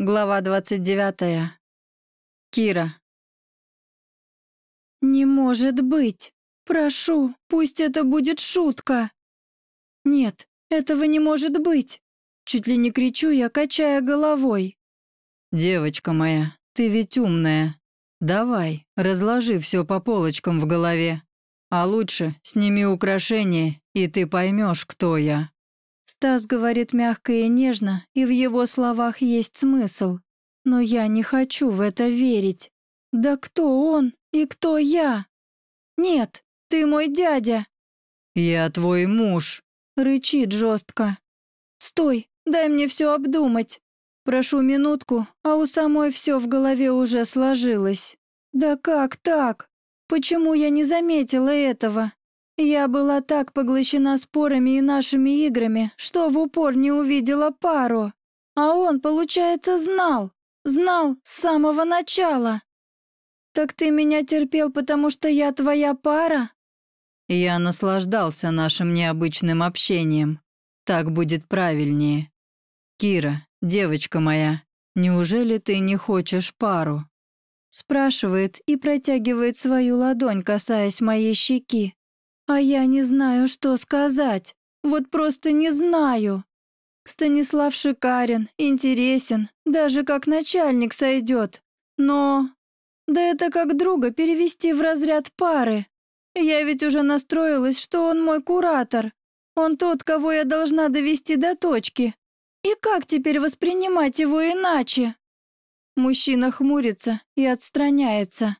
Глава 29. Кира. «Не может быть! Прошу, пусть это будет шутка!» «Нет, этого не может быть!» Чуть ли не кричу я, качая головой. «Девочка моя, ты ведь умная. Давай, разложи все по полочкам в голове. А лучше сними украшения, и ты поймешь, кто я». Стас говорит мягко и нежно, и в его словах есть смысл. Но я не хочу в это верить. Да кто он и кто я? Нет, ты мой дядя. Я твой муж. Рычит жестко. Стой, дай мне все обдумать. Прошу минутку, а у самой все в голове уже сложилось. Да как так? Почему я не заметила этого? Я была так поглощена спорами и нашими играми, что в упор не увидела пару. А он, получается, знал. Знал с самого начала. Так ты меня терпел, потому что я твоя пара? Я наслаждался нашим необычным общением. Так будет правильнее. Кира, девочка моя, неужели ты не хочешь пару? Спрашивает и протягивает свою ладонь, касаясь моей щеки. А я не знаю, что сказать. Вот просто не знаю. Станислав шикарен, интересен, даже как начальник сойдет. Но... Да это как друга перевести в разряд пары. Я ведь уже настроилась, что он мой куратор. Он тот, кого я должна довести до точки. И как теперь воспринимать его иначе? Мужчина хмурится и отстраняется.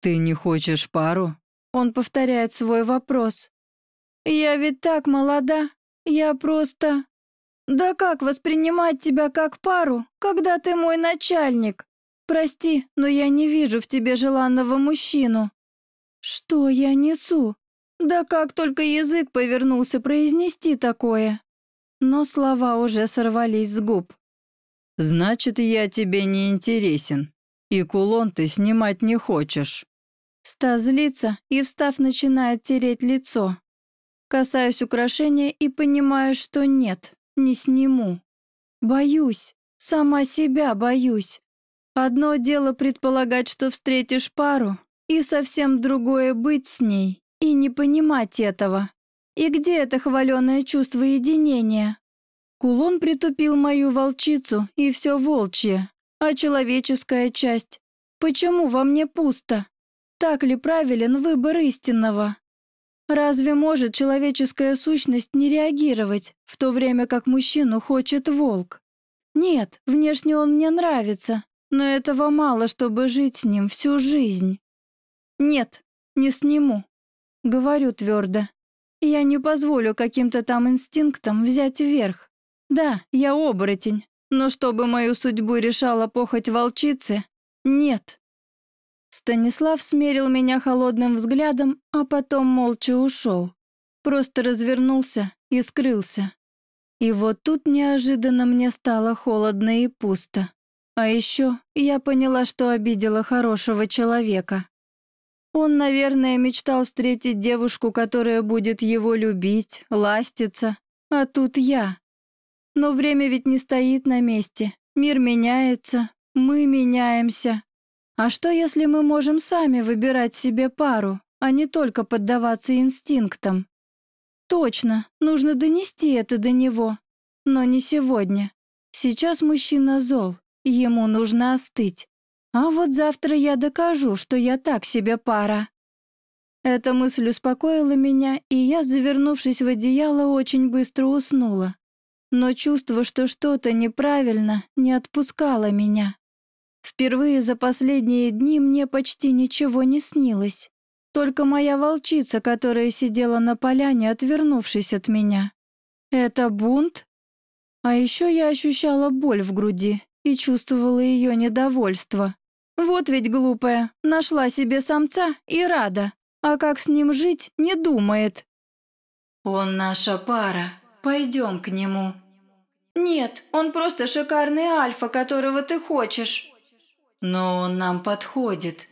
«Ты не хочешь пару?» Он повторяет свой вопрос. «Я ведь так молода. Я просто...» «Да как воспринимать тебя как пару, когда ты мой начальник? Прости, но я не вижу в тебе желанного мужчину». «Что я несу? Да как только язык повернулся произнести такое?» Но слова уже сорвались с губ. «Значит, я тебе не интересен, и кулон ты снимать не хочешь». Стас злится и, встав, начинает тереть лицо. Касаюсь украшения и понимаю, что нет, не сниму. Боюсь, сама себя боюсь. Одно дело предполагать, что встретишь пару, и совсем другое быть с ней и не понимать этого. И где это хваленое чувство единения? Кулон притупил мою волчицу и все волчье, а человеческая часть. Почему во мне пусто? Так ли правилен выбор истинного? Разве может человеческая сущность не реагировать, в то время как мужчину хочет волк? Нет, внешне он мне нравится, но этого мало, чтобы жить с ним всю жизнь. Нет, не сниму. Говорю твердо. Я не позволю каким-то там инстинктам взять верх. Да, я оборотень, но чтобы мою судьбу решала похоть волчицы, нет. Станислав смерил меня холодным взглядом, а потом молча ушел. Просто развернулся и скрылся. И вот тут неожиданно мне стало холодно и пусто. А еще я поняла, что обидела хорошего человека. Он, наверное, мечтал встретить девушку, которая будет его любить, ластиться, а тут я. Но время ведь не стоит на месте. Мир меняется, мы меняемся. А что, если мы можем сами выбирать себе пару, а не только поддаваться инстинктам? Точно, нужно донести это до него. Но не сегодня. Сейчас мужчина зол, ему нужно остыть. А вот завтра я докажу, что я так себе пара. Эта мысль успокоила меня, и я, завернувшись в одеяло, очень быстро уснула. Но чувство, что что-то неправильно, не отпускало меня. Впервые за последние дни мне почти ничего не снилось. Только моя волчица, которая сидела на поляне, отвернувшись от меня. Это бунт? А еще я ощущала боль в груди и чувствовала ее недовольство. Вот ведь глупая, нашла себе самца и рада, а как с ним жить, не думает. «Он наша пара, пойдем к нему». «Нет, он просто шикарный альфа, которого ты хочешь». Но он нам подходит.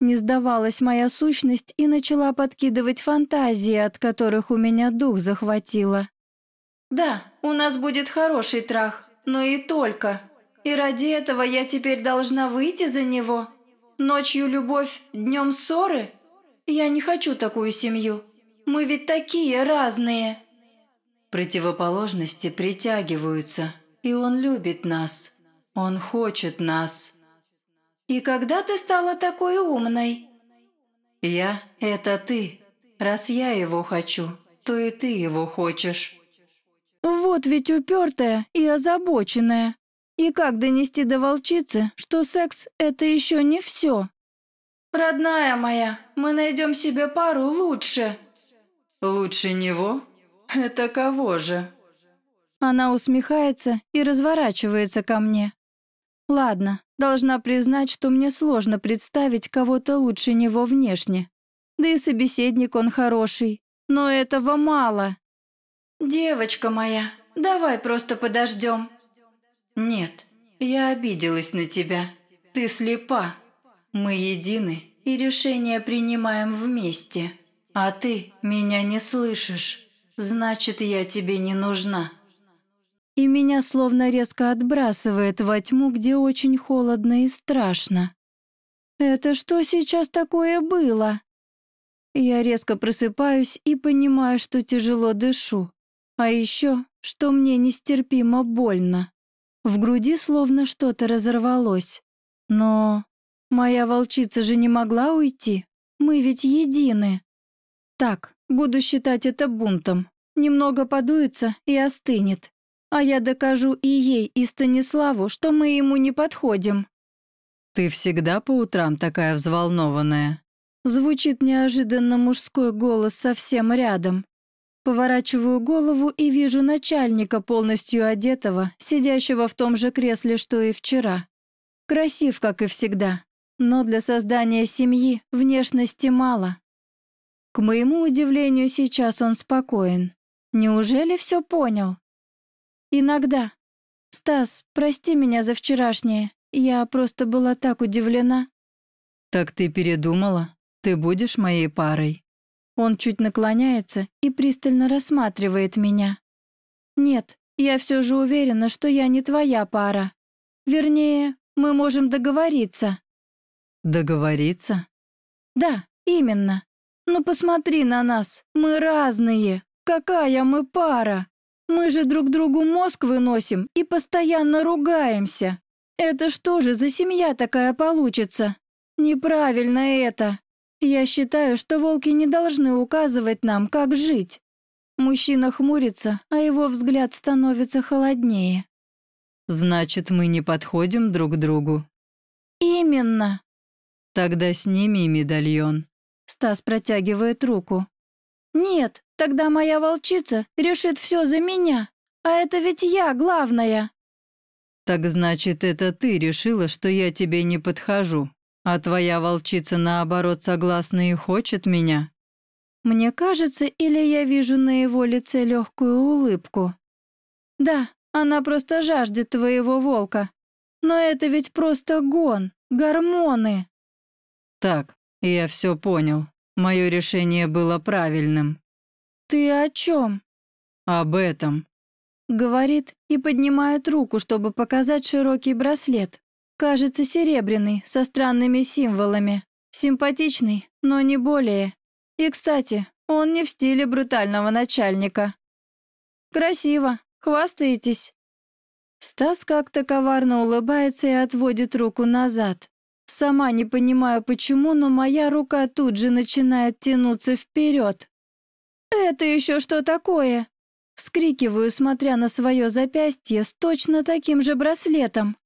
Не сдавалась моя сущность и начала подкидывать фантазии, от которых у меня дух захватило. «Да, у нас будет хороший трах, но и только. И ради этого я теперь должна выйти за него? Ночью любовь, днем ссоры? Я не хочу такую семью. Мы ведь такие разные. Противоположности притягиваются, и он любит нас. Он хочет нас. И когда ты стала такой умной? Я – это ты. Раз я его хочу, то и ты его хочешь. Вот ведь упертая и озабоченная. И как донести до волчицы, что секс – это еще не все? «Родная моя, мы найдем себе пару лучше». «Лучше него? Это кого же?» Она усмехается и разворачивается ко мне. Ладно, должна признать, что мне сложно представить кого-то лучше него внешне. Да и собеседник он хороший. Но этого мало. «Девочка моя, давай просто подождем». «Нет, я обиделась на тебя. Ты слепа. Мы едины и решения принимаем вместе. А ты меня не слышишь. Значит, я тебе не нужна». И меня словно резко отбрасывает во тьму, где очень холодно и страшно. «Это что сейчас такое было?» Я резко просыпаюсь и понимаю, что тяжело дышу. А еще, что мне нестерпимо больно. В груди словно что-то разорвалось. Но моя волчица же не могла уйти. Мы ведь едины. Так, буду считать это бунтом. Немного подуется и остынет. А я докажу и ей, и Станиславу, что мы ему не подходим. «Ты всегда по утрам такая взволнованная?» Звучит неожиданно мужской голос совсем рядом. Поворачиваю голову и вижу начальника, полностью одетого, сидящего в том же кресле, что и вчера. Красив, как и всегда, но для создания семьи внешности мало. К моему удивлению, сейчас он спокоен. Неужели все понял? Иногда. Стас, прости меня за вчерашнее. Я просто была так удивлена. Так ты передумала? Ты будешь моей парой? Он чуть наклоняется и пристально рассматривает меня. «Нет, я все же уверена, что я не твоя пара. Вернее, мы можем договориться». «Договориться?» «Да, именно. Но посмотри на нас, мы разные. Какая мы пара? Мы же друг другу мозг выносим и постоянно ругаемся. Это что же за семья такая получится? Неправильно это. Я считаю, что волки не должны указывать нам, как жить. Мужчина хмурится, а его взгляд становится холоднее. Значит, мы не подходим друг другу? Именно. Тогда сними медальон. Стас протягивает руку. Нет, тогда моя волчица решит все за меня. А это ведь я главная. Так значит, это ты решила, что я тебе не подхожу. А твоя волчица, наоборот, согласна и хочет меня? Мне кажется, или я вижу на его лице легкую улыбку. Да, она просто жаждет твоего волка. Но это ведь просто гон, гормоны. Так, я все понял. Мое решение было правильным. Ты о чем? Об этом. Говорит и поднимает руку, чтобы показать широкий браслет. Кажется, серебряный, со странными символами. Симпатичный, но не более. И, кстати, он не в стиле брутального начальника. Красиво. Хвастаетесь? Стас как-то коварно улыбается и отводит руку назад. Сама не понимаю почему, но моя рука тут же начинает тянуться вперед. «Это еще что такое?» Вскрикиваю, смотря на свое запястье с точно таким же браслетом.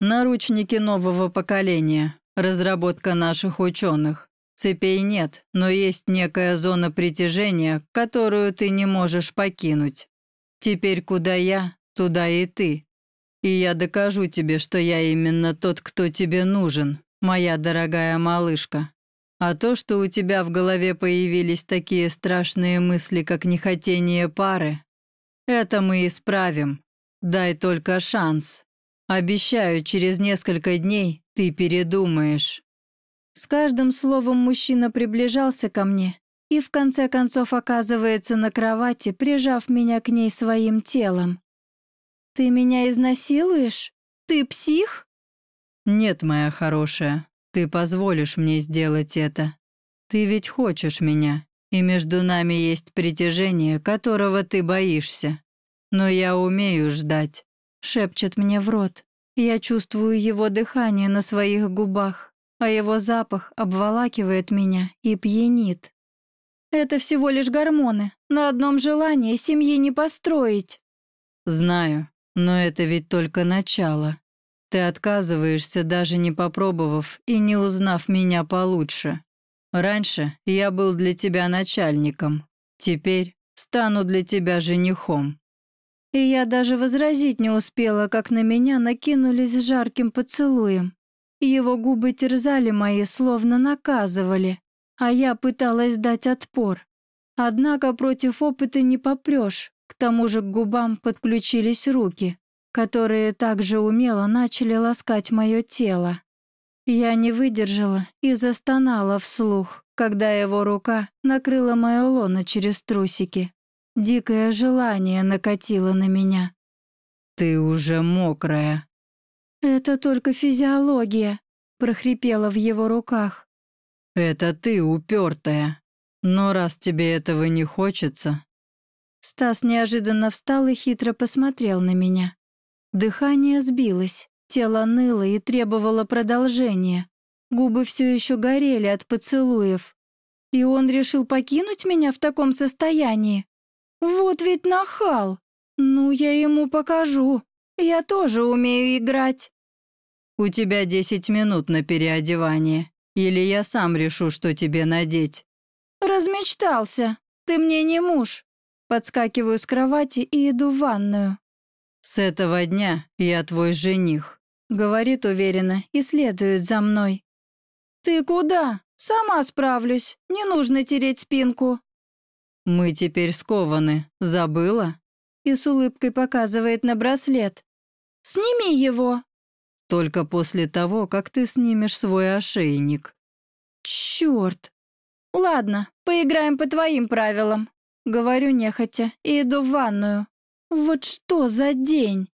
Наручники нового поколения. Разработка наших ученых. Цепей нет, но есть некая зона притяжения, которую ты не можешь покинуть. Теперь куда я, туда и ты. И я докажу тебе, что я именно тот, кто тебе нужен, моя дорогая малышка. А то, что у тебя в голове появились такие страшные мысли, как нехотение пары, это мы исправим. Дай только шанс. Обещаю, через несколько дней ты передумаешь». С каждым словом мужчина приближался ко мне и в конце концов оказывается на кровати, прижав меня к ней своим телом. «Ты меня изнасилуешь? Ты псих?» «Нет, моя хорошая, ты позволишь мне сделать это. Ты ведь хочешь меня, и между нами есть притяжение, которого ты боишься. Но я умею ждать», — шепчет мне в рот. Я чувствую его дыхание на своих губах, а его запах обволакивает меня и пьянит. «Это всего лишь гормоны. На одном желании семьи не построить». «Знаю, но это ведь только начало. Ты отказываешься, даже не попробовав и не узнав меня получше. Раньше я был для тебя начальником, теперь стану для тебя женихом. И я даже возразить не успела, как на меня накинулись жарким поцелуем. Его губы терзали мои, словно наказывали, а я пыталась дать отпор. Однако против опыта не попрешь, к тому же к губам подключились руки, которые также умело начали ласкать мое тело. Я не выдержала и застонала вслух, когда его рука накрыла мое лоно через трусики. Дикое желание накатило на меня. «Ты уже мокрая». «Это только физиология», — прохрипела в его руках. «Это ты упертая. Но раз тебе этого не хочется...» Стас неожиданно встал и хитро посмотрел на меня. Дыхание сбилось. Тело ныло и требовало продолжения. Губы все еще горели от поцелуев. И он решил покинуть меня в таком состоянии. Вот ведь нахал. Ну, я ему покажу. Я тоже умею играть. У тебя десять минут на переодевание. Или я сам решу, что тебе надеть. Размечтался. Ты мне не муж. Подскакиваю с кровати и иду в ванную. С этого дня я твой жених. Говорит уверенно и следует за мной. «Ты куда? Сама справлюсь. Не нужно тереть спинку». «Мы теперь скованы. Забыла?» И с улыбкой показывает на браслет. «Сними его!» «Только после того, как ты снимешь свой ошейник». «Черт! Ладно, поиграем по твоим правилам». Говорю нехотя и иду в ванную. Вот что за день!